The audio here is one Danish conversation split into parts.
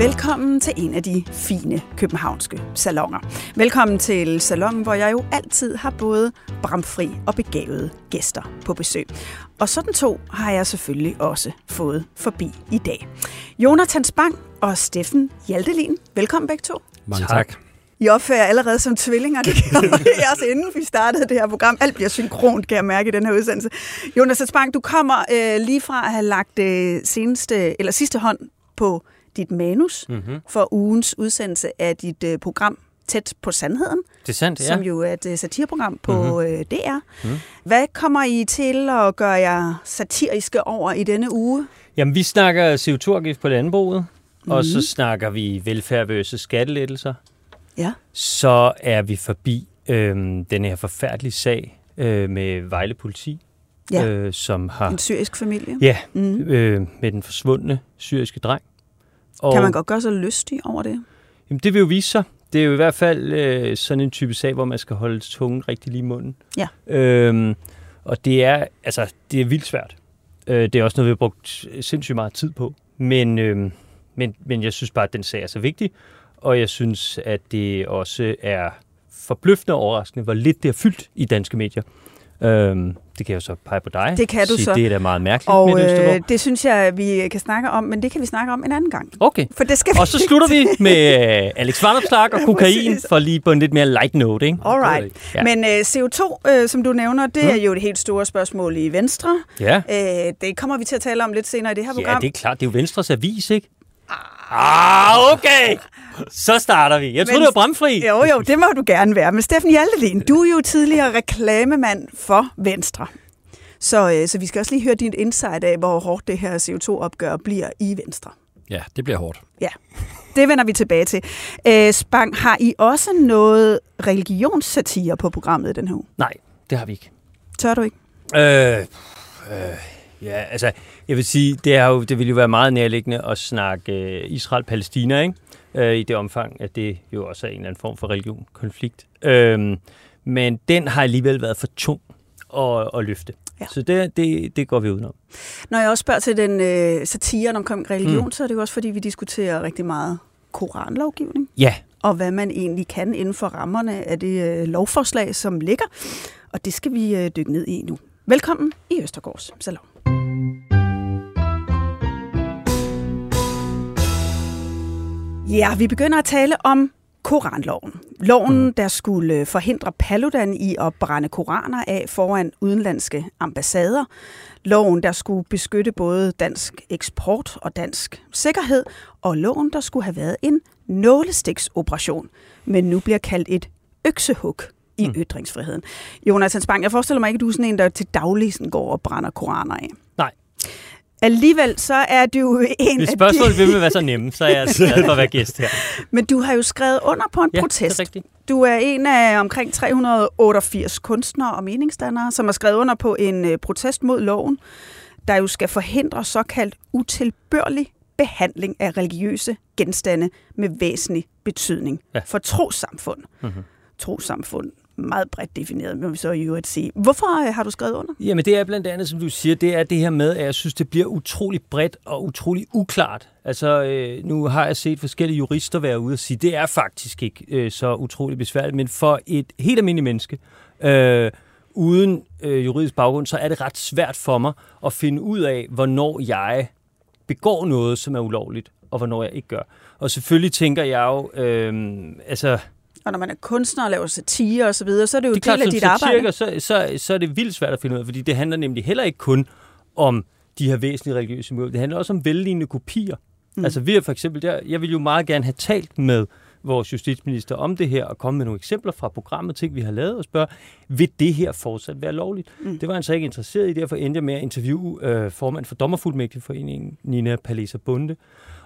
Velkommen til en af de fine københavnske salonger. Velkommen til salongen, hvor jeg jo altid har både bramfri og begavede gæster på besøg. Og sådan to har jeg selvfølgelig også fået forbi i dag. Jonathan Spang og Steffen Hjaltelin. Velkommen begge to. Mange tak. tak. I opfører allerede som tvillinger. Det gjorde I også inden vi startede det her program. Alt bliver synkront, kan jeg mærke i den her udsendelse. Jonas Spang, du kommer øh, lige fra at have lagt øh, seneste, eller sidste hånd på dit manus mm-hmm. for ugens udsendelse af dit øh, program Tæt på Sandheden. Det er sandt, ja. Som jo er et øh, satireprogram på mm-hmm. øh, DR. Mm. Hvad kommer I til at gøre jer satiriske over i denne uge? Jamen, vi snakker CO2-afgift på landbruget, mm. og så snakker vi velfærd versus skattelettelser. Ja. Så er vi forbi øh, den her forfærdelige sag øh, med Vejle Politi, Ja. øh, som har... En syrisk familie. Ja, Mhm. øh, med den forsvundne syriske dreng. Og, Kan man godt gøre sig lystig over det? Jamen, det vil jo vise sig. Det er jo i hvert fald øh, sådan en type sag, hvor man skal holde tungen rigtig lige i munden. Ja. Øhm, og det er, altså, det er vildt svært. Øh, det er også noget, vi har brugt sindssygt meget tid på. Men, øh, men, men jeg synes bare, at den sag er så vigtig. Og jeg synes, at det også er forbløffende og overraskende, hvor lidt det er fyldt i danske medier. Øhm, det kan jeg jo så pege på dig. Det kan du Sige, så. Det er da meget mærkeligt Og med øh, det synes jeg, vi kan snakke om, men det kan vi snakke om en anden gang. Okay. For det skal Og så slutter vi med øh, Alex Vanopslagh og Ja, kokain, for lige på en lidt mere light note, ikke? Alright. Ja. Ja. Men øh, CO2, øh, som du nævner, det Mm. er jo et helt store spørgsmål i Venstre. Ja. Øh, det kommer vi til at tale om lidt senere i det her Ja, program. det er klart. Det er jo Venstres avis, ikke? Ah, okay. Så starter vi. Jeg troede, Men- det var bramfri. Jo, jo, det må du gerne være. Men Steffen Hjaltelin, du er jo tidligere reklamemand for Venstre. Så, øh, så vi skal også lige høre dit insight af, hvor hårdt det her CO2-opgør bliver i Venstre. Ja, det bliver hårdt. Ja, det vender vi tilbage til. Øh, Spang, har I også noget religionssatire på programmet i den her uge? Nej, det har vi ikke. Tør du ikke? Øh, øh, ja, altså, jeg vil sige, det, er jo, det vil jo være meget nærliggende at snakke øh, Israel-Palæstina, ikke? Øh, I det omfang, at det jo også er en eller anden form for religion-konflikt. Øh, men den har alligevel været for tung at, at løfte. Ja. Så det, det, det går vi udenom. Når jeg også spørger til den øh, satiren omkring religion, mm. så er det jo også, fordi vi diskuterer rigtig meget koranlovgivning, Ja, og hvad man egentlig kan inden for rammerne af det øh, lovforslag, som ligger. Og det skal vi øh, dykke ned i nu. Velkommen i Østergårds Salon. Ja, vi begynder at tale om Koranloven. Loven, mm. der skulle forhindre Paludan i at brænde koraner af foran udenlandske ambassader. Loven, der skulle beskytte både dansk eksport og dansk sikkerhed. Og loven, der skulle have været en nålestiksoperation, men nu bliver kaldt et øksehug i mm. ytringsfriheden. Jonas Hans Bang, jeg forestiller mig ikke, at du er sådan en, der til daglig sådan går og brænder koraner af. Alligevel så er du en Hvis spørgsmålet vil med være så nemme, så er jeg altså glad for at være gæst her. Men du har jo skrevet under på en Ja, protest. det er rigtigt. Du er en af omkring 388 kunstnere og meningsdannere, som har skrevet under på en øh, protest mod loven, der jo skal forhindre såkaldt utilbørlig behandling af religiøse genstande med væsentlig betydning Ja. for trosamfund. Mhm. Trosamfund, meget bredt defineret, må vi så i øvrigt sige. Hvorfor øh, har du skrevet under? Jamen det er blandt andet, som du siger, det er det her med, at jeg synes, det bliver utrolig bredt og utrolig uklart. Altså, øh, nu har jeg set forskellige jurister være ude og sige, det er faktisk ikke øh, så utrolig besværligt, men for et helt almindeligt menneske, øh, uden øh, juridisk baggrund, så er det ret svært for mig at finde ud af, hvornår jeg begår noget, som er ulovligt, og hvornår jeg ikke gør. Og selvfølgelig tænker jeg jo, øh, altså... Og når man er kunstner og laver satire og så videre, så er det jo Det er del klart, af dit arbejde. så, så, så er det vildt svært at finde ud af, fordi det handler nemlig heller ikke kun om de her væsentlige religiøse mål. Det handler også om vellignende kopier. Mm. Altså vi er for eksempel der, jeg vil jo meget gerne have talt med vores justitsminister om det her, og komme med nogle eksempler fra programmet, ting vi har lavet, og spørge, vil det her fortsat være lovligt? Mm. Det var han så ikke interesseret i, derfor endte jeg med at interviewe øh, formand for Dommerfuldmægtigforeningen, Nina Palesa Bunde,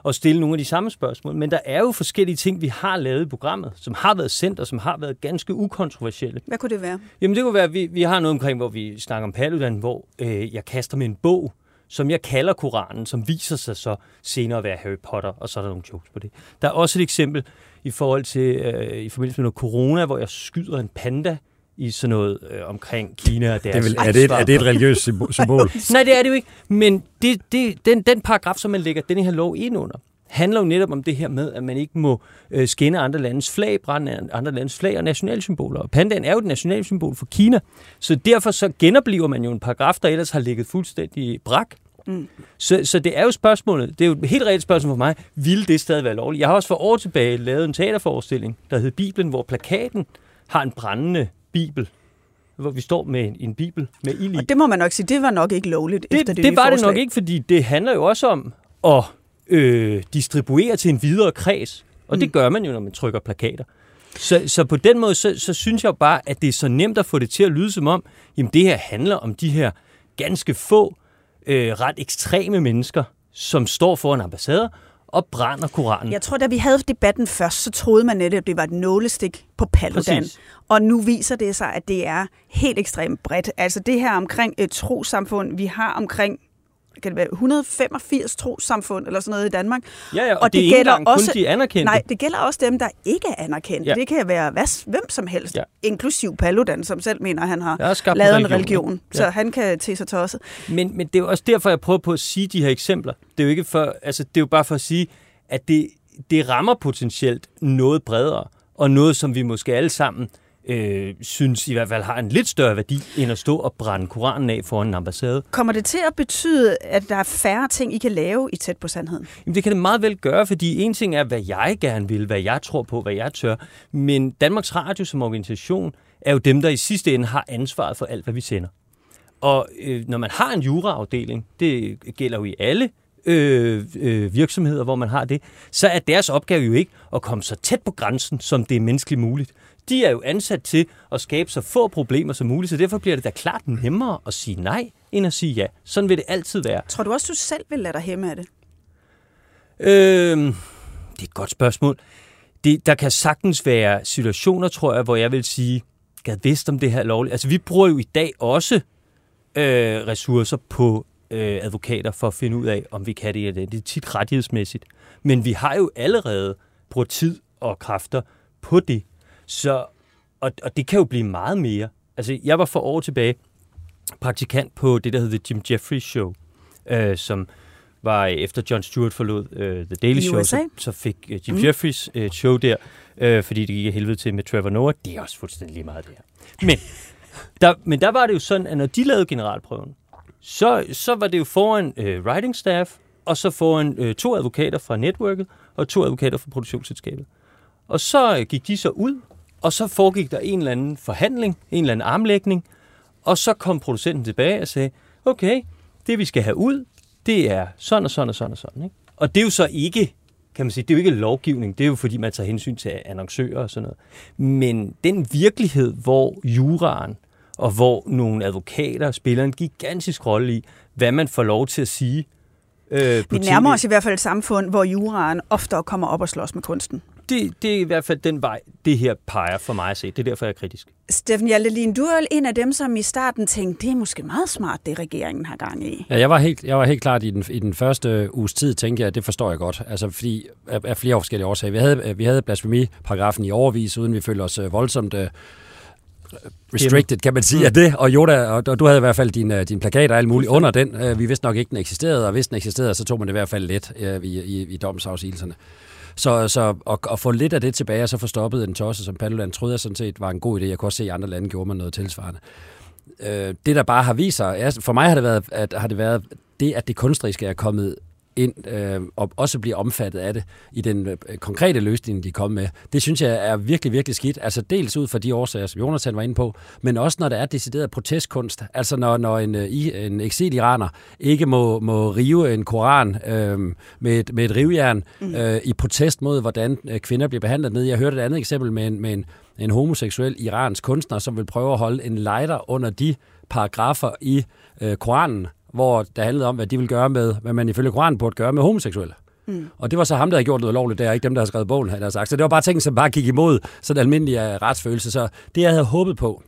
og stille nogle af de samme spørgsmål. Men der er jo forskellige ting, vi har lavet i programmet, som har været sendt, og som har været ganske ukontroversielle. Hvad kunne det være? Jamen det kunne være, at vi, vi har noget omkring, hvor vi snakker om Paludan, hvor øh, jeg kaster med en bog, som jeg kalder Koranen, som viser sig så senere at være Harry Potter, og så er der nogle jokes på det. Der er også et eksempel i forhold til, øh, i forbindelse med noget corona, hvor jeg skyder en panda i sådan noget øh, omkring Kina og deres Det er, vel, er, det et, er det et religiøst symbol? Nej, det er det jo ikke. Men det, det, den, den paragraf, som man lægger den her lov ind under, handler jo netop om det her med, at man ikke må øh, skinne andre landes flag, brænde andre landes flag og nationalsymboler. Og pandaen er jo et nationalsymbol for Kina, så derfor så genoplever man jo en paragraf, der ellers har ligget fuldstændig brak. Mm. Så, så det er jo spørgsmålet, det er jo et helt reelt spørgsmål for mig, vil det stadig være lovligt? Jeg har også for år tilbage lavet en teaterforestilling, der hed Bibelen, hvor plakaten har en brændende bibel hvor vi står med en, en bibel med ild i. Og det må man nok sige, det var nok ikke lovligt det, efter det Det var forslag. det nok ikke, fordi det handler jo også om at øh, distribuere til en videre kreds. Og mm. det gør man jo, når man trykker plakater. Så, så på den måde, så, så synes jeg jo bare, at det er så nemt at få det til at lyde som om, jamen det her handler om de her ganske få, øh, ret ekstreme mennesker, som står foran ambassader og brænder Koranen. Jeg tror, da vi havde debatten først, så troede man netop, at det var et nålestik på Paludan. Præcis. Og nu viser det sig, at det er helt ekstremt bredt. Altså det her omkring et trosamfund, vi har omkring kan det være 185 trosamfund eller sådan noget i Danmark. Ja, ja og, og det, det er engang også, kun de anerkendte. Nej, det gælder også dem, der ikke er anerkendt. Ja. Det kan være hvad, hvem som helst, ja. inklusiv Paludan, som selv mener, han har lavet en religion. religion ja. Så han kan til sig tosset. Men, men det er jo også derfor, jeg prøver på at sige de her eksempler. Det er jo, ikke for, altså, det er jo bare for at sige, at det, det rammer potentielt noget bredere, og noget, som vi måske alle sammen øh, synes i hvert fald har en lidt større værdi, end at stå og brænde Koranen af foran en ambassade. Kommer det til at betyde, at der er færre ting, I kan lave i tæt på sandheden? Jamen, det kan det meget vel gøre, fordi en ting er, hvad jeg gerne vil, hvad jeg tror på, hvad jeg tør. Men Danmarks Radio som organisation er jo dem, der i sidste ende har ansvaret for alt, hvad vi sender. Og øh, når man har en juraafdeling, det gælder jo i alle øh, øh, virksomheder, hvor man har det, så er deres opgave jo ikke at komme så tæt på grænsen, som det er menneskeligt muligt. De er jo ansat til at skabe så få problemer som muligt, så derfor bliver det da klart nemmere at sige nej, end at sige ja. Sådan vil det altid være. Tror du også, du selv vil lade dig hæmme af det? Øh, det er et godt spørgsmål. Det, der kan sagtens være situationer, tror jeg, hvor jeg vil sige, gad vidst om det her lovligt. Altså, vi bruger jo i dag også øh, ressourcer på øh, advokater for at finde ud af, om vi kan det eller det. Det er tit rettighedsmæssigt. Men vi har jo allerede brugt tid og kræfter på det. Så, og, og det kan jo blive meget mere. Altså, jeg var for år tilbage praktikant på det, der hedder The Jim Jeffries Show, øh, som var efter John Stewart forlod øh, The Daily Show, så, så fik øh, Jim mm. Jeffries et øh, show der, øh, fordi det gik af helvede til med Trevor Noah. Det er også fuldstændig lige meget det her. Men der, men der var det jo sådan, at når de lavede generalprøven, så, så var det jo foran øh, writing staff, og så foran øh, to advokater fra netværket, og to advokater fra produktionsselskabet. Og så øh, gik de så ud, og så foregik der en eller anden forhandling, en eller anden armlægning, og så kom producenten tilbage og sagde, okay, det vi skal have ud, det er sådan og sådan og sådan og sådan. Ikke? Og det er jo så ikke, kan man sige, det er jo ikke lovgivning, det er jo fordi, man tager hensyn til annoncører og sådan noget. Men den virkelighed, hvor juraen og hvor nogle advokater spiller en gigantisk rolle i, hvad man får lov til at sige. Øh, Vi nærmer os i hvert fald et samfund, hvor juraen oftere kommer op og slås med kunsten. Det, det er i hvert fald den vej, det her peger for mig at se. Det er derfor, jeg er kritisk. Steffen Hjaltelin, du er en af dem, som i starten tænkte, det er måske meget smart, det regeringen har gang i. Ja, jeg var helt, jeg var helt klart i den, i den første uges tid, tænkte jeg, at det forstår jeg godt. Altså, fordi af, af flere forskellige årsager. Vi havde, vi havde blasfemiparagrafen i overvis, uden vi følte os øh, voldsomt uh, restricted, kan man sige, af det. Og Yoda, og, og du havde i hvert fald din, uh, din plakat og alt muligt under den. Vi vidste nok ikke, den eksisterede, og hvis den eksisterede, så tog man det i hvert fald let uh, i, i, i domsafsigelserne. Så, så at, at få lidt af det tilbage, og så få stoppet en tosse som Paludan, troede jeg sådan set var en god idé. Jeg kunne også se, at andre lande gjorde man noget tilsvarende. Øh, det, der bare har vist sig, for mig har det været, at, har det været det, at det kunstneriske er kommet ind øh, og også bliver omfattet af det i den øh, konkrete løsning, de kommer med. Det synes jeg er virkelig, virkelig skidt. Altså dels ud fra de årsager, som Jonathan var inde på, men også når der er decideret protestkunst. Altså når, når en, øh, en eksil-iraner ikke må, må rive en koran øh, med, et, med et rivjern mm. øh, i protest mod, hvordan øh, kvinder bliver behandlet ned. Jeg hørte et andet eksempel med en, med en, en homoseksuel iransk kunstner, som vil prøve at holde en lighter under de paragrafer i øh, Koranen, hvor det handlede om, hvad de vil gøre med, hvad man ifølge Koranen burde gøre med homoseksuelle. Mm. Og det var så ham, der havde gjort noget lovligt, det er ikke dem, der har skrevet bogen, han har sagt. Så det var bare ting, som bare gik imod sådan en almindelig uh, retsfølelse. Så det, jeg havde håbet på,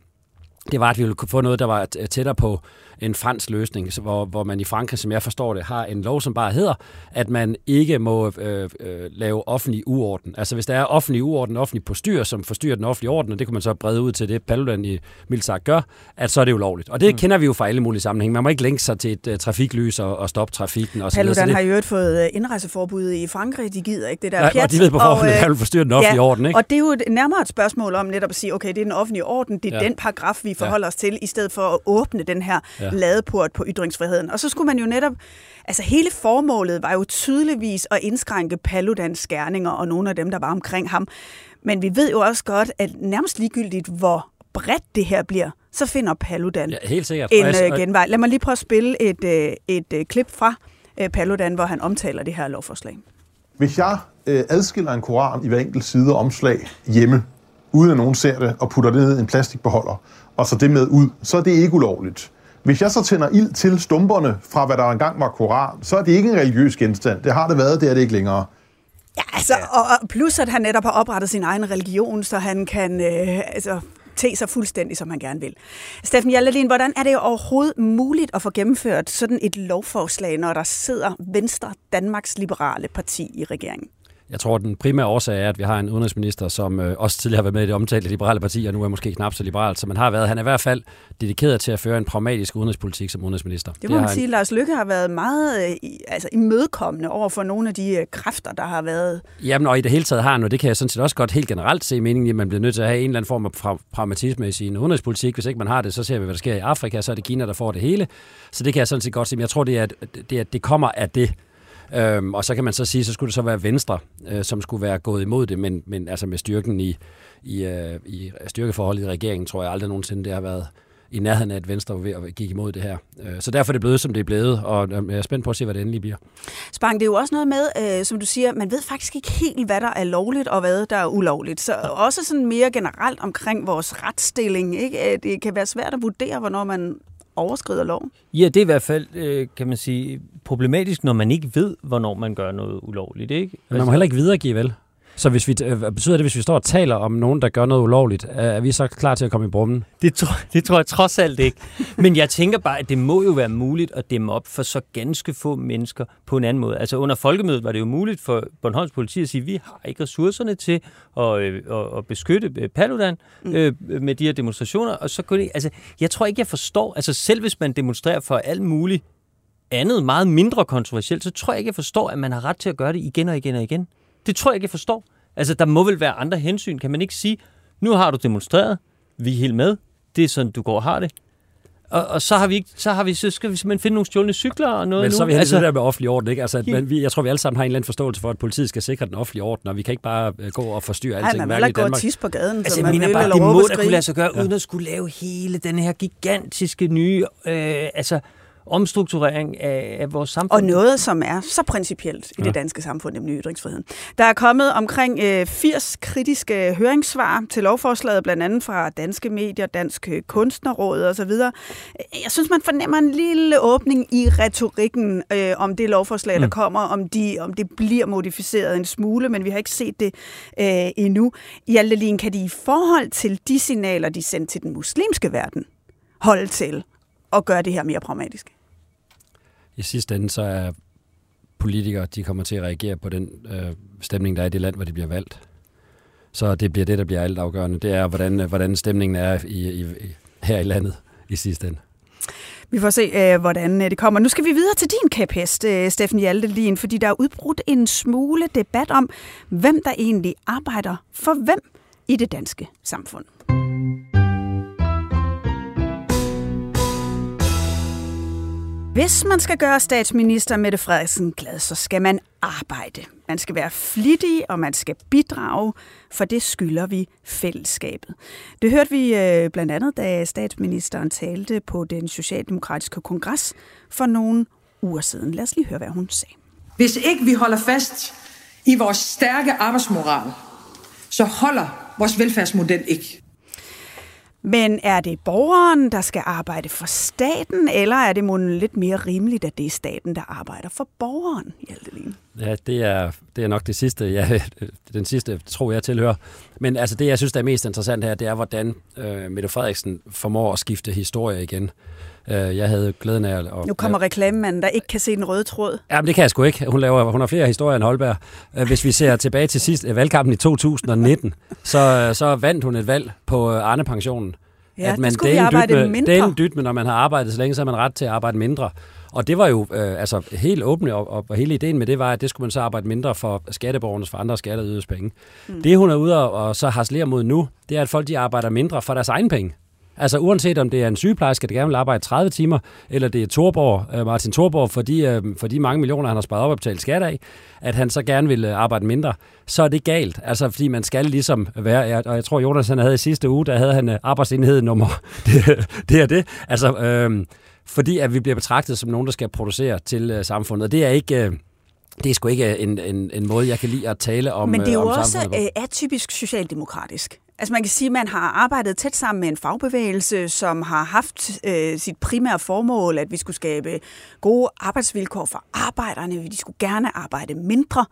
det var, at vi ville få noget, der var tættere på en fransk løsning, hvor, hvor man i Frankrig, som jeg forstår det, har en lov, som bare hedder, at man ikke må øh, øh, lave offentlig uorden. Altså hvis der er offentlig uorden, offentlig postyr, som forstyrrer den offentlige orden, og det kan man så brede ud til det, Paludan i Mildt gør, at så er det ulovligt. Og det mm. kender vi jo fra alle mulige sammenhænge. Man må ikke længe sig til et uh, trafiklys og, og stoppe trafikken. Og Paludan har jo øvrigt fået øh, indrejseforbud i Frankrig. De gider ikke det der ja, pjat. Og de ved på forhånd, at vil forstyrre den offentlige ja, orden. Ikke? Og det er jo et, nærmere et spørgsmål om netop at sige, okay, det er den offentlige orden, det er ja. den paragraf, vi forholder ja. os til, i stedet for at åbne den her ja. Ladeport på ytringsfriheden. Og så skulle man jo netop, altså hele formålet var jo tydeligvis at indskrænke Paludans skærninger og nogle af dem, der var omkring ham. Men vi ved jo også godt, at nærmest ligegyldigt, hvor bredt det her bliver, så finder Paludan ja, helt sikkert. en uh, genvej. Lad mig lige prøve at spille et, uh, et uh, klip fra uh, Paludan, hvor han omtaler det her lovforslag. Hvis jeg uh, adskiller en koran i hver enkelt side og omslag hjemme, uden at nogen ser det, og putter det ned i en plastikbeholder, og så det med ud, så er det ikke ulovligt. Hvis jeg så tænder ild til stumperne fra, hvad der engang var koran, så er det ikke en religiøs genstand. Det har det været, det er det ikke længere. Ja, altså, og plus at han netop har oprettet sin egen religion, så han kan øh, altså, te sig fuldstændig, som han gerne vil. Steffen Hjaldelin, hvordan er det overhovedet muligt at få gennemført sådan et lovforslag, når der sidder Venstre, Danmarks Liberale Parti i regeringen? Jeg tror, den primære årsag er, at vi har en udenrigsminister, som øh, også tidligere har været med i det omtalte liberale parti, og nu er måske knap så liberalt, som man har været. Han er i hvert fald dedikeret til at føre en pragmatisk udenrigspolitik som udenrigsminister. Det må det man sige. En... Lars Lykke har været meget øh, altså, imødekommende over for nogle af de øh, kræfter, der har været... Jamen, og i det hele taget har han, og det kan jeg sådan set også godt helt generelt se meningen, at man bliver nødt til at have en eller anden form af pragmatisme i sin udenrigspolitik. Hvis ikke man har det, så ser vi, hvad der sker i Afrika, så er det Kina, der får det hele. Så det kan jeg sådan set godt se, men jeg tror, det, er, det, det kommer af det. Øhm, og så kan man så sige, så skulle det så være Venstre, øh, som skulle være gået imod det, men, men altså med styrken i, i, øh, i styrkeforholdet i regeringen, tror jeg aldrig nogensinde, det har været i nærheden af, at Venstre var ved at gik imod det her. Øh, så derfor er det blevet, som det er blevet, og øh, jeg er spændt på at se, hvad det endelig bliver. Spang, det er jo også noget med, øh, som du siger, man ved faktisk ikke helt, hvad der er lovligt og hvad der er ulovligt. Så også sådan mere generelt omkring vores retsstilling. Ikke? Det kan være svært at vurdere, hvornår man overskrider loven? Ja, det er i hvert fald, øh, kan man sige, problematisk, når man ikke ved, hvornår man gør noget ulovligt. Ikke? Men man må heller ikke videregive, vel? Så hvis vi, øh, betyder det, hvis vi står og taler om nogen, der gør noget ulovligt, er vi så klar til at komme i brummen? Det tror, det tror jeg trods alt ikke. Men jeg tænker bare, at det må jo være muligt at dæmme op for så ganske få mennesker på en anden måde. Altså under folkemødet var det jo muligt for Bornholms politi at sige, at vi har ikke ressourcerne til at, øh, at, at beskytte øh, Paludan mm. øh, med de her demonstrationer. Og så kunne det, altså, jeg tror ikke, jeg forstår, altså selv hvis man demonstrerer for alt muligt andet, meget mindre kontroversielt, så tror jeg ikke, jeg forstår, at man har ret til at gøre det igen og igen og igen. Det tror jeg ikke, jeg forstår. Altså, der må vel være andre hensyn. Kan man ikke sige, nu har du demonstreret, vi er helt med, det er sådan, du går og har det. Og, og så har vi ikke, så har vi, så skal vi simpelthen finde nogle stjålne cykler og noget Men nu. så er vi altså, det der med offentlig orden, ikke? Altså, at, men vi, jeg tror, vi alle sammen har en eller anden forståelse for, at politiet skal sikre den offentlige orden, og vi kan ikke bare uh, gå og forstyrre alting. Nej, man vil ikke gå og tisse på gaden, altså, jeg mener bare, det må da kunne lade sig gøre, ja. uden at skulle lave hele den her gigantiske nye, øh, altså omstrukturering af, af vores samfund. Og noget, som er så principielt i ja. det danske samfund, nemlig ytringsfriheden. Der er kommet omkring øh, 80 kritiske høringssvar til lovforslaget, blandt andet fra danske medier, Dansk Kunstnerråd osv. Jeg synes, man fornemmer en lille åbning i retorikken øh, om det lovforslag, mm. der kommer, om, de, om det bliver modificeret en smule, men vi har ikke set det øh, endnu. Hjaltelin, kan de i forhold til de signaler, de sendte til den muslimske verden, holde til at gøre det her mere pragmatisk? I sidste ende, så er politikere, de kommer til at reagere på den øh, stemning, der er i det land, hvor de bliver valgt. Så det bliver det, der bliver alt afgørende. Det er, hvordan, øh, hvordan stemningen er i, i, her i landet i sidste ende. Vi får se, øh, hvordan øh, det kommer. Nu skal vi videre til din kæphest, Steffen Hjaltelin, fordi der er udbrudt en smule debat om, hvem der egentlig arbejder for hvem i det danske samfund. Hvis man skal gøre statsminister Mette Frederiksen glad, så skal man arbejde. Man skal være flittig, og man skal bidrage, for det skylder vi fællesskabet. Det hørte vi øh, blandt andet, da statsministeren talte på den socialdemokratiske kongres for nogle uger siden. Lad os lige høre, hvad hun sagde. Hvis ikke vi holder fast i vores stærke arbejdsmoral, så holder vores velfærdsmodel ikke. Men er det borgeren, der skal arbejde for staten, eller er det måske lidt mere rimeligt, at det er staten, der arbejder for borgeren, Hjaltelin? Ja, det er, det er nok det sidste, ja, den sidste tror jeg tilhører. Men altså det, jeg synes, der er mest interessant her, det er, hvordan øh, Mette Frederiksen formår at skifte historie igen. Øh, jeg havde glæden af at... Nu kommer reklamemanden, der ikke kan se den røde tråd. Ja, men det kan jeg sgu ikke. Hun, laver, hun har flere historier end Holberg. Øh, hvis vi ser tilbage til sidst, valgkampen i 2019, så, så vandt hun et valg på Arne-pensionen. Ja, at man vi arbejde med, mindre. Den dyt, men når man har arbejdet så længe, så har man ret til at arbejde mindre. Og det var jo øh, altså helt åbent, og, og, hele ideen med det var, at det skulle man så arbejde mindre for skatteborgernes, for andre skatteydes penge. Mm. Det hun er ude og, og så harcelerer mod nu, det er, at folk de arbejder mindre for deres egen penge. Altså uanset om det er en sygeplejerske, der gerne vil arbejde 30 timer, eller det er Torborg, øh, Martin Torborg, for de, øh, for de mange millioner, han har sparet op og betalt skat af, at han så gerne vil øh, arbejde mindre, så er det galt. Altså fordi man skal ligesom være, og jeg tror Jonas han havde i sidste uge, der havde han arbejdsenhed nummer, det, det er det. Altså øh, fordi at vi bliver betragtet som nogen, der skal producere til øh, samfundet. Og det er ikke... Øh, det er sgu ikke en, en, en måde, jeg kan lide at tale om Men det er jo også atypisk socialdemokratisk. Altså man kan sige, at man har arbejdet tæt sammen med en fagbevægelse, som har haft øh, sit primære formål, at vi skulle skabe gode arbejdsvilkår for arbejderne. De skulle gerne arbejde mindre.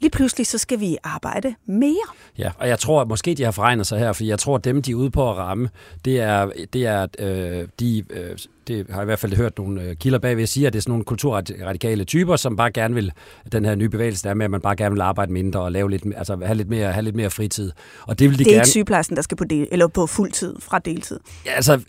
Lige pludselig så skal vi arbejde mere. Ja, og jeg tror, at måske de har forregnet sig her, for jeg tror, at dem, de er ude på at ramme, det er, det er øh, de øh, det har jeg i hvert fald hørt nogle øh, kilder bagved sige, at det er sådan nogle kulturradikale typer, som bare gerne vil, den her nye bevægelse der med, at man bare gerne vil arbejde mindre og lave lidt, altså have lidt mere, have lidt mere fritid. Og det vil de det er gerne... ikke sygeplejersken, der skal på, del, eller på fuld tid fra deltid. Ja, altså,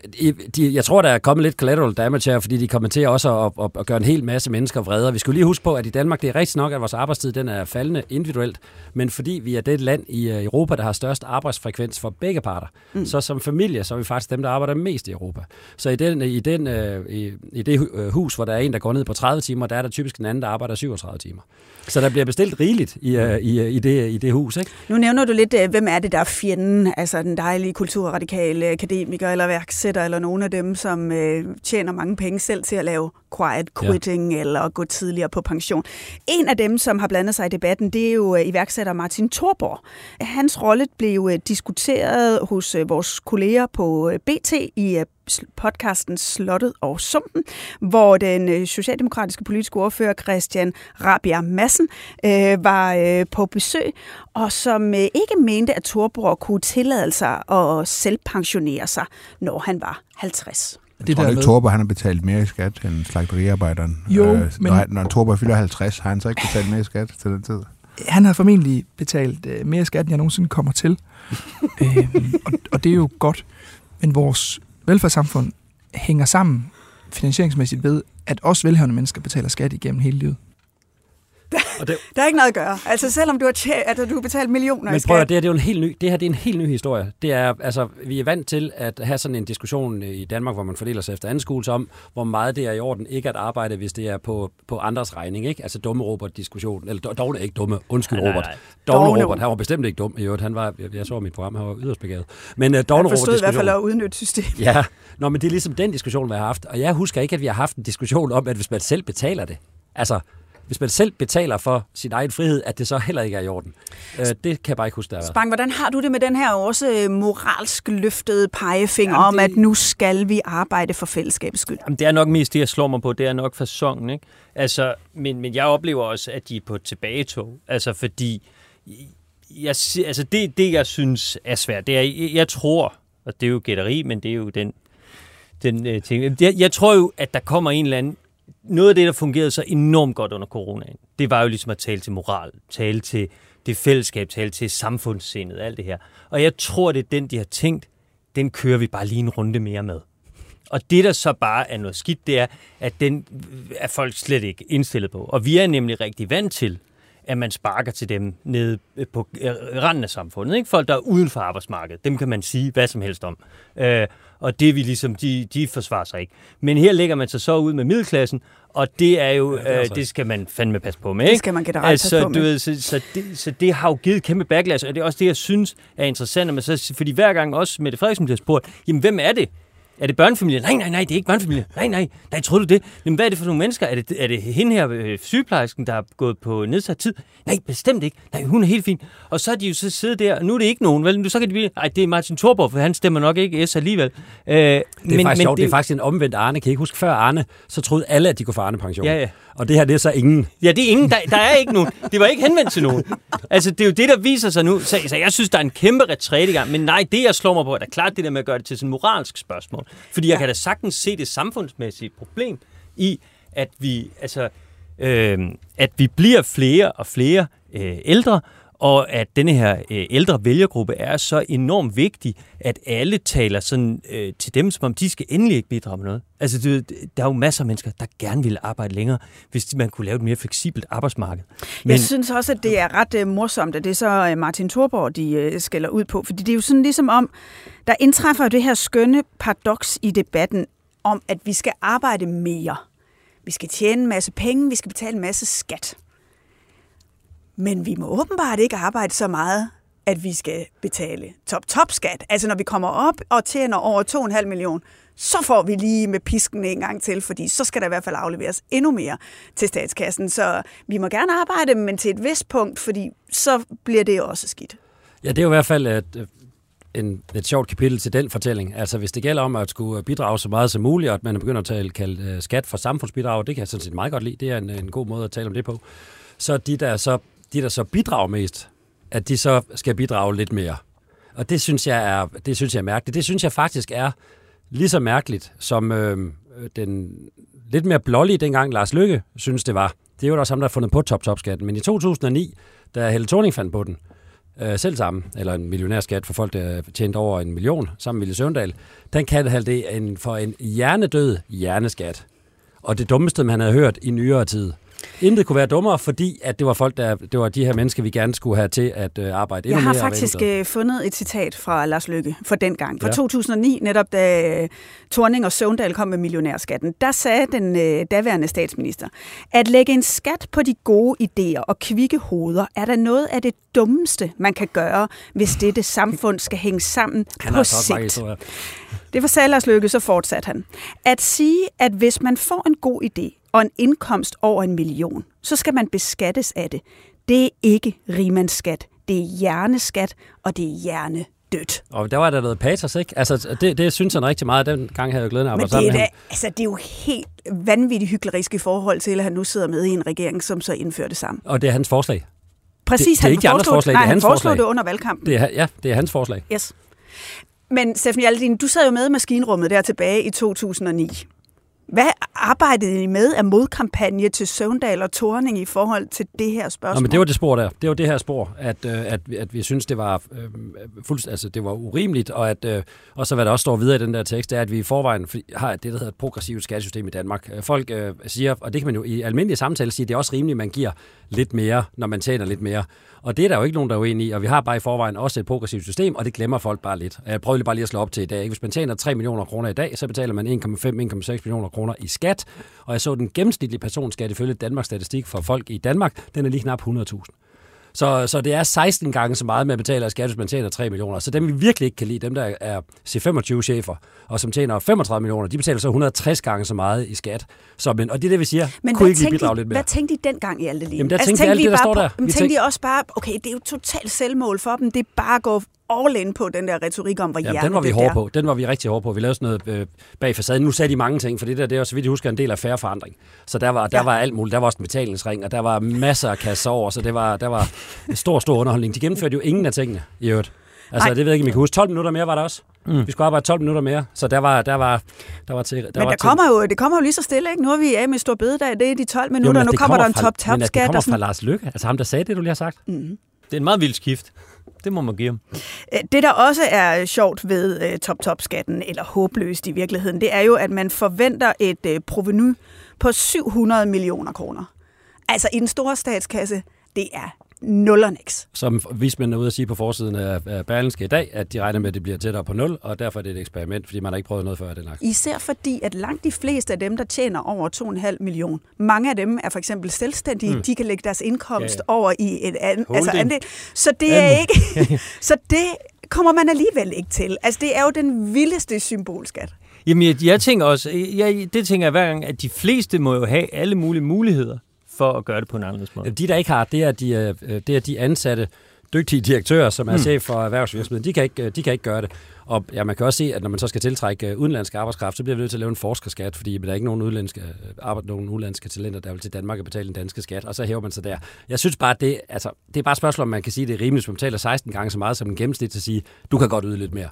de, jeg tror, der er kommet lidt collateral damage her, fordi de kommer til også at, at, at, gøre en hel masse mennesker vrede. Vi skulle lige huske på, at i Danmark, det er rigtig nok, at vores arbejdstid den er faldende individuelt, men fordi vi er det land i øh, Europa, der har størst arbejdsfrekvens for begge parter, mm. så som familie, så er vi faktisk dem, der arbejder mest i Europa. Så i den, i den øh, i, i det øh, hus, hvor der er en, der går ned på 30 timer, der er der typisk en anden, der arbejder 37 timer. Så der bliver bestilt rigeligt i, uh, i, i, det, i det hus, ikke? Nu nævner du lidt, hvem er det, der er fjenden? Altså den dejlige kulturradikale akademiker eller værksætter, eller nogle af dem, som uh, tjener mange penge selv til at lave quiet quitting ja. eller gå tidligere på pension. En af dem, som har blandet sig i debatten, det er jo iværksætter Martin Thorborg. Hans rolle blev diskuteret hos vores kolleger på BT i podcasten Slottet og Sumpen, hvor den socialdemokratiske politiske ordfører Christian Rabia Madsen øh, var øh, på besøg, og som øh, ikke mente, at Thorborg kunne tillade sig at selvpensionere sig, når han var 50. Det tror du ikke, Torborg han har betalt mere i skat end slagteriarbejderen? Jo, øh, men... Når, når Torborg fylder 50, har han så ikke betalt mere i skat til den tid? Han har formentlig betalt øh, mere skat, end jeg nogensinde kommer til. øh, og, og det er jo godt. Men vores velfærdssamfund hænger sammen finansieringsmæssigt ved, at også velhavende mennesker betaler skat igennem hele livet. Og det, der er ikke noget at gøre. Altså selvom du har, tjæ, altså, du har betalt millioner Men i skat. prøv at, det, her, det, er jo en helt ny, det her det er en helt ny historie. Det er, altså, vi er vant til at have sådan en diskussion i Danmark, hvor man fordeler sig efter anskuelse om, hvor meget det er i orden ikke at arbejde, hvis det er på, på andres regning. Ikke? Altså dumme Robert-diskussion. Eller dog er ikke dumme. Undskyld, nej, Robert. Dogne Robert. Han var bestemt ikke dum. I øvrigt, han var, jeg så mit program, han var yderst begavet. Men uh, Dogne Han forstod i hvert fald at udnytte systemet. Ja, Nå, men det er ligesom den diskussion, vi har haft. Og jeg husker ikke, at vi har haft en diskussion om, at hvis man selv betaler det, altså hvis man selv betaler for sin egen frihed, at det så heller ikke er i orden. Øh, det kan jeg bare ikke huske, der Spang, hvordan har du det med den her også moralsk løftede pegefinger Jamen, det... om, at nu skal vi arbejde for fællesskabets skyld? Jamen, det er nok mest det, jeg slår mig på. Det er nok fasongen, ikke? Altså, men, men jeg oplever også, at de er på et tilbagetog. Altså, fordi jeg, altså det, det, jeg synes er svært, det er, jeg, jeg tror, og det er jo gætteri, men det er jo den, den øh, ting. Jeg, jeg tror jo, at der kommer en eller anden noget af det, der fungerede så enormt godt under coronaen, det var jo ligesom at tale til moral, tale til det fællesskab, tale til samfundssindet, alt det her. Og jeg tror, det er den, de har tænkt, den kører vi bare lige en runde mere med. Og det, der så bare er noget skidt, det er, at den er folk slet ikke indstillet på. Og vi er nemlig rigtig vant til, at man sparker til dem nede øh, på øh, randen af samfundet. Ikke? Folk, der er uden for arbejdsmarkedet, dem kan man sige hvad som helst om. Øh, og det vi ligesom, de, de forsvarer sig ikke. Men her lægger man sig så ud med middelklassen, og det er jo, ja, det, er øh, det skal man fandme passe på med. Ikke? Det skal man generelt altså, passe på med. Du ved, så, så, det, så det har jo givet kæmpe backlash, og det er også det, jeg synes er interessant, at man så, fordi hver gang også Mette Frederiksen bliver spurgt, jamen hvem er det? Er det børnefamilie? Nej, nej, nej, det er ikke børnefamilie. Nej, nej, nej, tror du det? Men hvad er det for nogle mennesker? Er det, er det hende her, øh, sygeplejersken, der er gået på nedsat tid? Nej, bestemt ikke. Nej, hun er helt fin. Og så er de jo så siddet der, og nu er det ikke nogen, vel? Nu så kan de blive, nej, det er Martin Thorborg, for han stemmer nok ikke S alligevel. Øh, det er men, faktisk men sjovt, det... det er faktisk en omvendt Arne. Kan I ikke huske, før Arne, så troede alle, at de kunne få Arne-pension. Ja, ja. Og det her, det er så ingen. Ja, det er ingen. Der, der er ikke nogen. Det var ikke henvendt til nogen. Altså, det er jo det, der viser sig nu. Så, så jeg synes, der er en kæmpe retræt i gang. Men nej, det jeg slår mig på, er da klart det der med at gøre det til sådan et moralsk spørgsmål. Fordi ja. jeg kan da sagtens se det samfundsmæssige problem i, at vi, altså, øh, at vi bliver flere og flere øh, ældre, og at denne her øh, ældre vælgergruppe er så enormt vigtig, at alle taler sådan øh, til dem, som om de skal endelig ikke bidrage med noget. Altså, det, der er jo masser af mennesker, der gerne vil arbejde længere, hvis man kunne lave et mere fleksibelt arbejdsmarked. Men... Jeg synes også, at det er ret øh, morsomt, at det er så øh, Martin Thorborg, de øh, skælder ud på, fordi det er jo sådan ligesom om, der indtræffer det her skønne paradoks i debatten om, at vi skal arbejde mere. Vi skal tjene en masse penge, vi skal betale en masse skat. Men vi må åbenbart ikke arbejde så meget, at vi skal betale top-top-skat. Altså når vi kommer op og tjener over 2,5 millioner, så får vi lige med pisken en gang til, fordi så skal der i hvert fald afleveres endnu mere til statskassen. Så vi må gerne arbejde, men til et vist punkt, fordi så bliver det også skidt. Ja, det er jo i hvert fald et, øh, en, et sjovt kapitel til den fortælling. Altså hvis det gælder om at skulle øh, bidrage så meget som muligt, og at man begynder at tale, kalde øh, skat for samfundsbidrag, det kan jeg sådan set meget godt lide. Det er en, en god måde at tale om det på. Så de, der så de, der så bidrager mest, at de så skal bidrage lidt mere. Og det synes jeg er, det synes jeg er mærkeligt. Det synes jeg faktisk er lige så mærkeligt, som øh, den lidt mere blålige dengang Lars Lykke synes det var. Det er jo også ham, der har fundet på top-top-skatten. Men i 2009, da Helle Thorning fandt på den, øh, selv sammen, eller en millionærskat for folk, der tjent over en million, sammen med Ville Søvndal, den kaldte han det en, for en hjernedød hjerneskat. Og det dummeste, man havde hørt i nyere tid. Intet kunne være dummere, fordi at det var folk, der, det var de her mennesker, vi gerne skulle have til at øh, arbejde endnu mere. Jeg har faktisk øh, fundet et citat fra Lars Lykke for den gang. Fra ja. 2009, netop da øh, Torning og Søvndal kom med millionærskatten. Der sagde den øh, daværende statsminister, at lægge en skat på de gode idéer og kvikke hoveder er der noget af det dummeste, man kan gøre, hvis dette samfund skal hænge sammen Han på sigt. Det var sagde Lars Lykke, så fortsatte han. At sige, at hvis man får en god idé, og en indkomst over en million, så skal man beskattes af det. Det er ikke rimandsskat. Det er hjerneskat, og det er hjerne dødt. Og der var der noget patos, ikke? Altså, det, det synes han rigtig meget. Den gang havde jeg glædet af at arbejde sammen med altså, det er jo helt vanvittigt hyklerisk i forhold til, at han nu sidder med i en regering, som så indfører det samme. Og det er hans forslag. Præcis, det, det er ikke de andres forslag, nej, det er hans han forslag. det under valgkampen. Det er, ja, det er hans forslag. Yes. Men Steffen Hjaltin, du sad jo med i maskinrummet der tilbage i 2009. Hvad arbejdede I med af modkampagne til Søvndal og Torning i forhold til det her spørgsmål? Nå, men det var det spor der. Det var det her spor, at, øh, at, at vi synes det var øh, fuldst, altså det var urimeligt, og at øh, og så hvad der også står videre i den der tekst, er, at vi i forvejen har det, der hedder et progressivt skattesystem i Danmark. Øh, folk øh, siger, og det kan man jo i almindelige samtaler sige, det er også rimeligt, at man giver lidt mere, når man tjener lidt mere. Og det er der jo ikke nogen, der er uenige i, og vi har bare i forvejen også et progressivt system, og det glemmer folk bare lidt. Jeg prøver lige bare lige at slå op til i dag. Hvis man tjener 3 millioner kroner i dag, så betaler man 1,5-1,6 millioner kroner i skat, og jeg så den gennemsnitlige personskat ifølge Danmarks Statistik for folk i Danmark, den er lige knap 100.000. Så, så det er 16 gange så meget, man betaler skat, hvis man tjener 3 millioner. Så dem, vi virkelig ikke kan lide, dem der er C25-chefer, og som tjener 35 millioner, de betaler så 160 gange så meget i skat. Så, men, og det er det, vi siger. Men kunne ikke bidrage lidt mere? Hvad tænkte I dengang i alt det lige? Jamen, der altså, tænkte vi alt det, der står der. Men tænkte tænkte I også bare, okay, det er jo totalt selvmål for dem, det er bare at gå all in på den der retorik om, hvor Jamen, den var vi hårde på. Den var vi rigtig hårde på. Vi lavede sådan noget øh, bag facaden. Nu sagde de mange ting, for det der, det er så vidt jeg husker, en del af færre forandring. Så der var, der ja. var alt muligt. Der var også en betalingsring, og der var masser af kasser over, så det var, der var en stor, stor underholdning. De gennemførte jo ingen af tingene i øvrigt. Altså, Ej. det ved jeg ikke, om I kan huske. 12 minutter mere var der også. Mm. Vi skulle arbejde 12 minutter mere, så der var, der var, der var til... Der men var der til... kommer, jo, det kommer jo lige så stille, ikke? Nu er vi af med stor bededag, det er de 12 minutter, jo, nu kommer, kommer der en top-top-skat. Men det kommer fra Lars Lykke, altså ham, der sagde det, du lige har sagt. Mm. Det er en meget vild skift. Det må man give ham. Øh, det, der også er sjovt ved uh, top-top-skatten, eller håbløst i virkeligheden, det er jo, at man forventer et øh, uh, proveny på 700 millioner kroner. Altså i den store statskasse det er nul og niks. Som vismændene er ude at sige på forsiden af Berlingske i dag, at de regner med, at det bliver tættere på 0, og derfor er det et eksperiment, fordi man har ikke prøvet noget før af den slags. Især fordi, at langt de fleste af dem, der tjener over 2,5 million, mange af dem er for eksempel selvstændige, mm. De kan lægge deres indkomst Ja, over i et andet, altså andet. Så det er ikke, så det kommer man alligevel ikke til. Altså det er jo den vildeste symbolskat. Jamen, jeg, jeg tænker også, jeg, det tænker jeg hver gang, at de fleste må jo have alle mulige muligheder for at gøre det på en anderledes måde. De, der ikke har, det er de, øh, det er de ansatte, dygtige direktører, som er Mm. chef for erhvervsvirksomheden. De kan, ikke, øh, de kan ikke gøre det. Og ja, man kan også se, at når man så skal tiltrække øh, udenlandsk arbejdskraft, så bliver vi nødt til at lave en forskerskat, fordi der er ikke nogen udenlandske, øh, arbejde, nogen udenlandske talenter, der vil til Danmark og betale den danske skat, og så hæver man sig der. Jeg synes bare, det, altså, det er bare et spørgsmål, om man kan sige, at det er rimeligt, hvis man betaler 16 gange så meget som en gennemsnit til at sige, du kan godt yde lidt mere.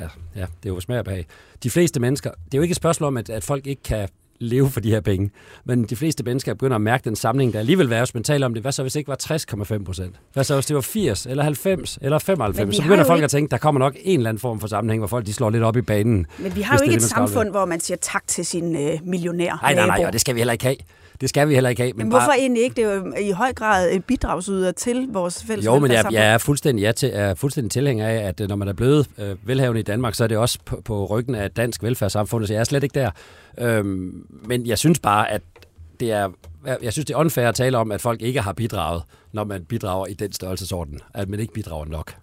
Ja, ja det er jo smag behag. De fleste mennesker, det er jo ikke et spørgsmål om, at, at folk ikke kan leve for de her penge. Men de fleste mennesker begynder at mærke den samling, der alligevel være, hvis man taler om det. Hvad så, hvis det ikke var 60,5 procent? Hvad så, hvis det var 80, eller 90, eller Men 95? vi Så begynder folk ikke- at tænke, der kommer nok en eller anden form for sammenhæng, hvor folk de slår lidt op i banen. Men vi har jo ikke et det, skal samfund, hvor man siger tak til sin øh, millionær Nej, nej, nej, og det skal vi heller ikke have. Det skal vi heller ikke have. Men hvorfor egentlig ikke? Det er jo i høj grad et bidragsyder til vores fælles Jo, men jeg, jeg er fuldstændig, jeg til, er fuldstændig tilhænger af, at øh, når man er blevet øh, velhavende i Danmark, så er det også på, på ryggen af dansk velfærdssamfund, så jeg er slet ikke der. Øhm, men jeg synes bare, at det er, jeg synes, det er unfair at tale om, at folk ikke har bidraget, når man bidrager i den størrelsesorden, at man ikke bidrager nok.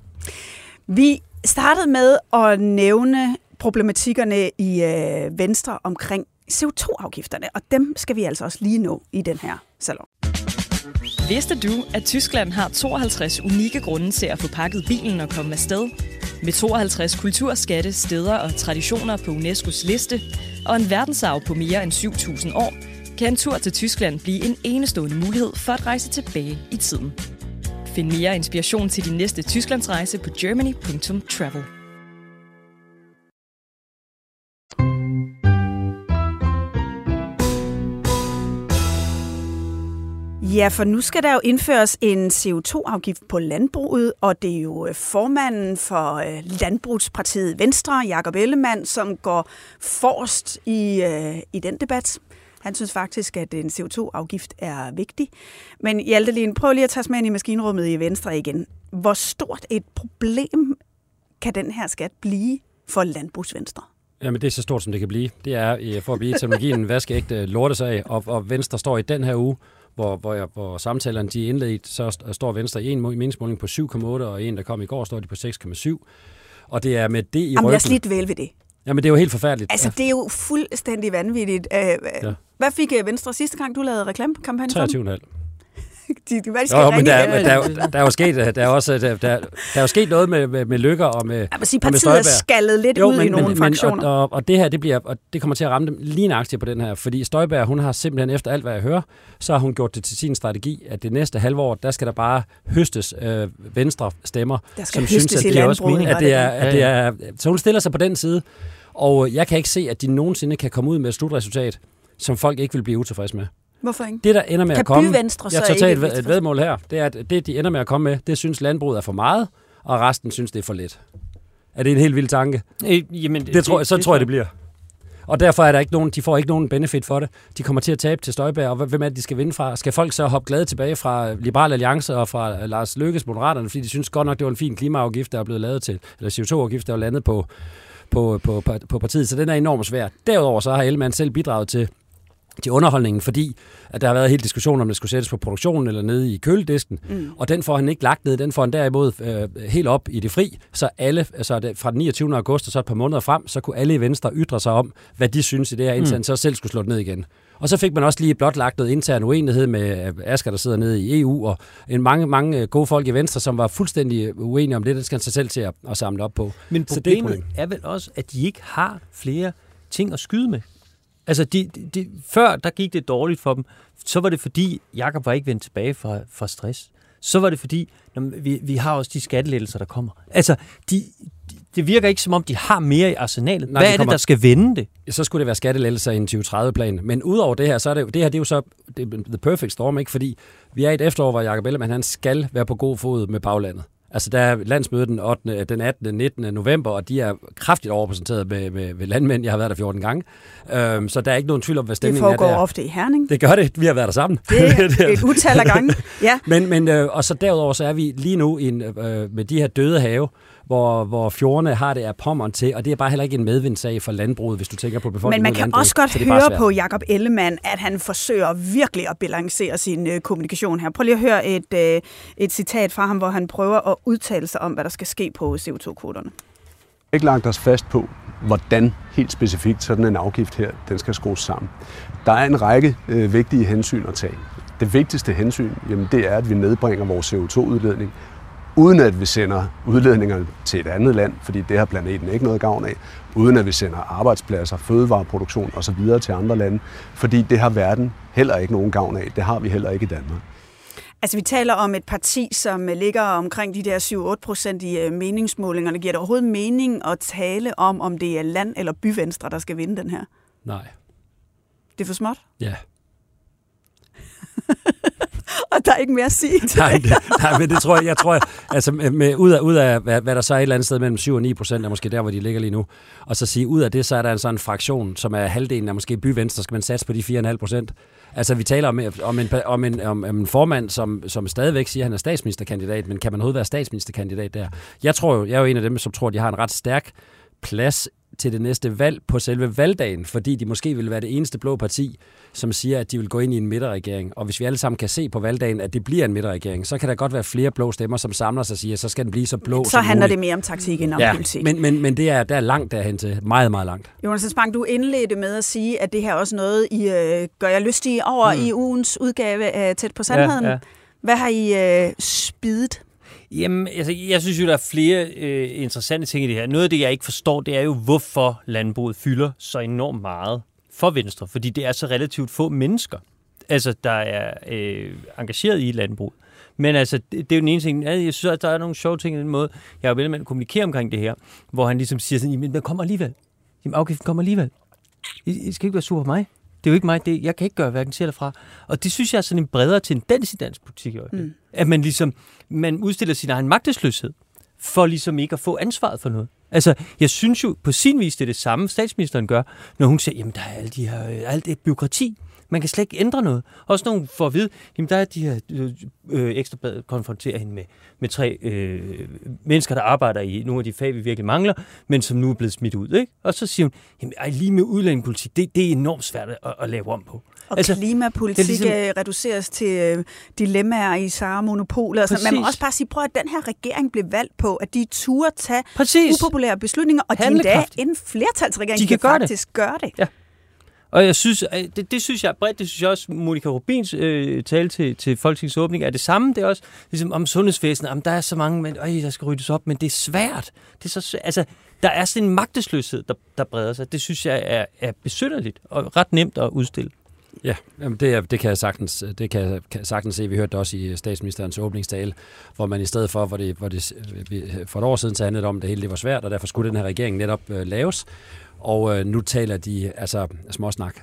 Vi startede med at nævne problematikkerne i øh, Venstre omkring CO2-afgifterne, og dem skal vi altså også lige nå i den her salon. Vidste du, at Tyskland har 52 unikke grunde til at få pakket bilen og komme afsted? Med 52 kulturskatte, steder og traditioner på UNESCO's liste, og en verdensarv på mere end 7.000 år, kan en tur til Tyskland blive en enestående mulighed for at rejse tilbage i tiden. Find mere inspiration til din næste Tysklandsrejse på germany.travel. Ja, for nu skal der jo indføres en CO2-afgift på landbruget, og det er jo øh, formanden for øh, Landbrugspartiet Venstre, Jakob Ellemann, som går forrest i, øh, i den debat. Han synes faktisk, at en CO2-afgift er vigtig. Men Hjaltelin, prøv lige at tage os med ind i maskinrummet i Venstre igen. Hvor stort et problem kan den her skat blive for Landbrugsvenstre? Jamen, det er så stort, som det kan blive. Det er, øh, for at blive terminologien vaskeægte lortesag, og, og Venstre står i den her uge, hvor, hvor, jeg, hvor samtalerne de er indledt, så st- står Venstre i en meningsmåling på 7,8, og en, der kom i går, står de på 6,7. Og det er med det i Jamen ryggen. os lige dvæle ved det. Jamen, det er jo helt forfærdeligt. Altså, det er jo fuldstændig vanvittigt. Øh, Ja. Hvad fik øh, Venstre sidste gang, du lavede reklamekampagne for? dem? 23,5. De, de, de skal Jo, jo, men der, igen. men der, er jo- der, er jo sket, der, er også, der, der, der er jo sket noget med, med, med Lykker og med, Jeg vil sige, partiet er skaldet lidt ud i nogle fraktioner. og, og, og, det her, det, bliver, og det kommer til at ramme dem lige nøjagtigt på den her, fordi Støjberg, hun har simpelthen efter alt, hvad jeg hører, så har hun gjort det til sin strategi, at det næste halvår, der skal der bare høstes øh, venstre stemmer, Der høstes i at det er også meningen, at det er, at det er, så hun stiller sig på den side, og jeg kan ikke se, at de nogensinde kan komme ud med et slutresultat, som folk ikke vil blive utilfredse med. Hvorfor ikke? Det, der ender med Kan at komme... byvenstre så jeg tager et, et vedmål her. Det er, at det, de ender med at komme med, det synes landbruget er for meget, og resten synes, det er for lidt. Er det en helt vild tanke? Øh, jamen, det, det, tror, jeg, så det, tror jeg, det bliver. Og derfor er der ikke nogen, de får ikke nogen benefit for det. De kommer til at tabe til Støjberg, og hvem er det, de skal vinde fra? Skal folk så hoppe glade tilbage fra Liberal Alliance og fra Lars Løkkes Moderaterne, fordi de synes godt nok, det var en fin klimaafgift, der er blevet lavet til, eller CO2-afgift, der er landet på, på, på, på, på partiet, så den er enormt svær. Derudover så har Ellemann selv bidraget til til underholdningen, fordi at der har været helt diskussion om, det skulle sættes på produktionen eller nede i køledisken. Mm. Og den får han ikke lagt ned, den får han derimod øh, helt op i det fri, så alle, altså det, fra den 29. august og så et par måneder frem, så kunne alle i Venstre ytre sig om, hvad de synes i det her, indtil Mm. han så selv skulle slå det ned igen. Og så fik man også lige blot lagt noget intern uenighed med øh, Asger, der sidder nede i EU, og en mange, mange øh, gode folk i Venstre, som var fuldstændig uenige om det, det skal han sig selv til at, at samle op på. Men så det er et problemet er vel også, at de ikke har flere ting at skyde med. Altså, de, de, de, før der gik det dårligt for dem, så var det fordi, Jakob var ikke vendt tilbage fra, fra stress. Så var det fordi, når vi, vi har også de skattelettelser, der kommer. Altså, de, de, det virker ikke som om, de har mere i arsenalet. Nej, Hvad de er kommer- det, der skal vende det? så skulle det være skattelettelser i en 2030-plan. Men udover det her, så er det, det her det er jo så det, the perfect storm, ikke? Fordi vi er i et efterår, hvor Jacob Ellemann, han skal være på god fod med baglandet. Altså, der er landsmødet den, 8., den 18. 19. november, og de er kraftigt overrepræsenteret med, med, med landmænd. Jeg har været der 14 gange. Øhm, så der er ikke nogen tvivl om, hvad stemningen er Det foregår der. ofte i Herning. Det gør det. Vi har været der sammen. Det er et utal af gange. Ja. men, men, øh, og så derudover, så er vi lige nu i en, øh, med de her døde have, hvor, hvor fjordene har det af pommeren til, og det er bare heller ikke en medvindsag for landbruget, hvis du tænker på Men befolkningen. man mod kan landbruget. også godt høre på Jakob Ellemann, at han forsøger virkelig at balancere sin øh, kommunikation her. Prøv lige at høre et, øh, et citat fra ham, hvor han prøver at udtale sig om, hvad der skal ske på CO2-kvoterne. ikke lagt os fast på, hvordan helt specifikt sådan en afgift her, den skal skrues sammen. Der er en række øh, vigtige hensyn at tage. Det vigtigste hensyn, jamen, det er, at vi nedbringer vores CO2-udledning, uden at vi sender udledningerne til et andet land, fordi det har planeten ikke noget gavn af, uden at vi sender arbejdspladser, fødevareproduktion osv. til andre lande, fordi det har verden heller ikke nogen gavn af. Det har vi heller ikke i Danmark. Altså, vi taler om et parti, som øh, ligger omkring de der 7-8 procent i øh, meningsmålingerne. Giver det overhovedet mening at tale om, om det er land- eller byvenstre, der skal vinde den her? Nej. Det er for småt, Ja. der er ikke mere at sige til Nej, det. nej, men det tror jeg, jeg tror, altså med, ud af, ud af hvad, hvad der så er et eller andet sted mellem 7 og 9 procent, er måske der, hvor de ligger lige nu, og så sige, ud af det, så er der en sådan fraktion, som er halvdelen af måske byvenstre, skal man satse på de 4,5 procent. Altså, vi taler om, om, en, om, en, om, om en formand, som, som stadigvæk siger, at han er statsministerkandidat, men kan man overhovedet være statsministerkandidat der? Jeg tror jo, jeg er jo en af dem, som tror, at de har en ret stærk plads til det næste valg på selve valgdagen, fordi de måske vil være det eneste blå parti, som siger, at de vil gå ind i en midterregering. Og hvis vi alle sammen kan se på valgdagen, at det bliver en midterregering, så kan der godt være flere blå stemmer, som samler sig og siger, så skal den blive så blå Så som handler muligt. det mere om taktik end om ja, politik. Men, men, men det er, der er langt derhen til. Meget, meget langt. Jonas Spang, du indledte med at sige, at det her er også noget, I øh, gør jeg lystige over mm. i ugens udgave af Tæt på Sandheden. Ja, ja. Hvad har I øh, spidet? Jamen, altså, jeg synes jo, der er flere øh, interessante ting i det her. Noget af det, jeg ikke forstår, det er jo, hvorfor landbruget fylder så enormt meget for Venstre. Fordi det er så relativt få mennesker, altså, der er øh, engageret i landbruget. Men altså, det, det er jo den ene ting. Jeg synes, at der er nogle sjove ting i den måde, jeg vil med at kommunikere omkring det her, hvor han ligesom siger sådan, jamen, den kommer alligevel. Jamen, afgiften kommer alligevel. I, I skal ikke være sur på mig. Det er jo ikke mig, det, jeg kan ikke gøre hverken til eller fra. Og det synes jeg er sådan en bredere tendens i dansk politik. Mm. Mm. At man ligesom, man udstiller sin egen magtesløshed, for ligesom ikke at få ansvaret for noget. Altså, jeg synes jo på sin vis, det er det samme, statsministeren gør, når hun siger, jamen der er alle de her, øh, alt det byråkrati. Man kan slet ikke ændre noget. Også nogen får at vide, jamen der er de her øh, øh, ekstra blad konfronterer hende med, med tre øh, mennesker, der arbejder i nogle af de fag, vi virkelig mangler, men som nu er blevet smidt ud. Ikke? Og så siger hun, jamen ej, lige med udlændingepolitik, det, det er enormt svært at, at lave om på. Og altså, klimapolitik det ligesom... ligesom- reduceres til øh, dilemmaer i samme monopoler. Altså, man må også bare sige, prøv at den her regering blev valgt på, at de turde tage Præcis. upopulære beslutninger, og de endda en flertalsregering De kan gøre det. faktisk gøre det. Ja. Og jeg synes, det, det synes jeg er bredt, det synes jeg også, Monika Rubins øh, tale til, til Folketingets åbning er det samme. Det er også ligesom om sundhedsvæsenet, om der er så mange, men, øj, der skal ryddes op, men det er svært. Det er så, svært. altså, der er sådan en magtesløshed, der, der breder sig. Det synes jeg er, er besynderligt og ret nemt at udstille. Ja, jamen det, det kan jeg sagtens, det kan jeg, kan sagtens se. Vi hørte det også i statsministerens åbningstale, hvor man i stedet for, hvor det, hvor det for et år siden så handlede om, at det hele det var svært, og derfor skulle den her regering netop øh, laves. Og øh, nu taler de altså småsnak.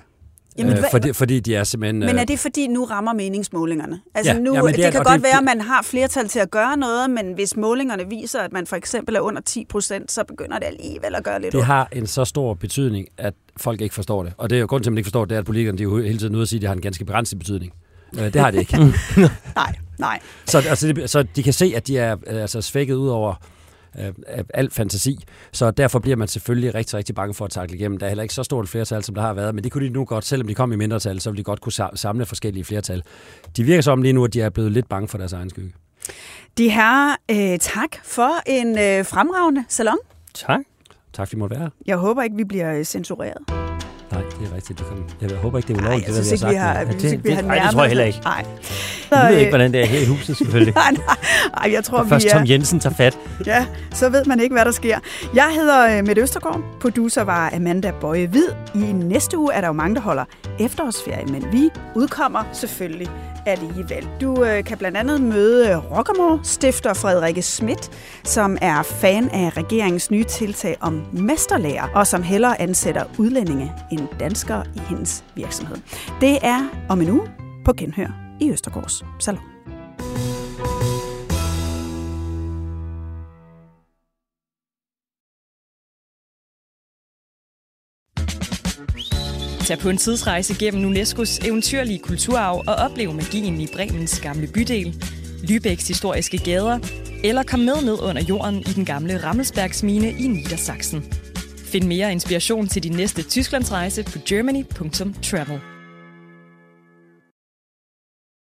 Jamen, øh, fordi, fordi de er simpelthen... Men er øh, det fordi, nu rammer meningsmålingerne? Altså Ja, nu, jamen, det, det er- kan godt det- være, at man har flertal til at gøre noget, men hvis målingerne viser, at man for eksempel er under 10 procent, så begynder det alligevel at gøre lidt det ondt. har en så stor betydning, at folk ikke forstår det. Og det er jo grund til, at man ikke forstår det, er, at politikerne de er jo hele tiden ude og sige, at det har en ganske begrænset betydning. Øh, det har det ikke. Nej, nej. Så, altså, det, så de kan se, at de er øh, altså, svækket ud over af al fantasi. Så derfor bliver man selvfølgelig rigtig, rigtig bange for at takle igennem. Der er heller ikke så stort et flertal, som der har været, men det kunne de nu godt, selvom de kom i mindretal, så ville de godt kunne sa- samle forskellige flertal. De virker som lige nu, at de er blevet lidt bange for deres egen skygge. De her, øh, tak for en øh, fremragende salon. Tak. Tak fordi I måtte være her. Jeg håber ikke, vi bliver øh, censureret. Nej, det er rigtigt. Det kom. Jeg håber ikke, det er ulovligt. det, der vi har, sagt. vi synes ikke, vi har nej, det tror jeg heller ikke. Nej. Jeg ved øh, ikke, hvordan det er her i huset, selvfølgelig. nej, nej, nej, jeg tror, Først vi Tom er... Jensen tager fat. Ja, så ved man ikke, hvad der sker. Jeg hedder øh, Mette Østergaard. Producer var Amanda Bøje Hvid. I næste uge er der jo mange, der holder efterårsferie, men vi udkommer selvfølgelig alligevel. Du øh, kan blandt andet møde Rockamore, stifter Frederikke Schmidt, som er fan af regeringens nye tiltag om mesterlærer, og som hellere ansætter udlændinge end en dansker i hendes virksomhed. Det er om en uge på Genhør i Østergårds Salon. Tag på en tidsrejse gennem UNESCO's eventyrlige kulturarv og oplev magien i Bremens gamle bydel, Lübecks historiske gader, eller kom med ned under jorden i den gamle Rammelsbergs mine i Niedersachsen. Find mere inspiration til din næste Tysklandsrejse på germany.travel.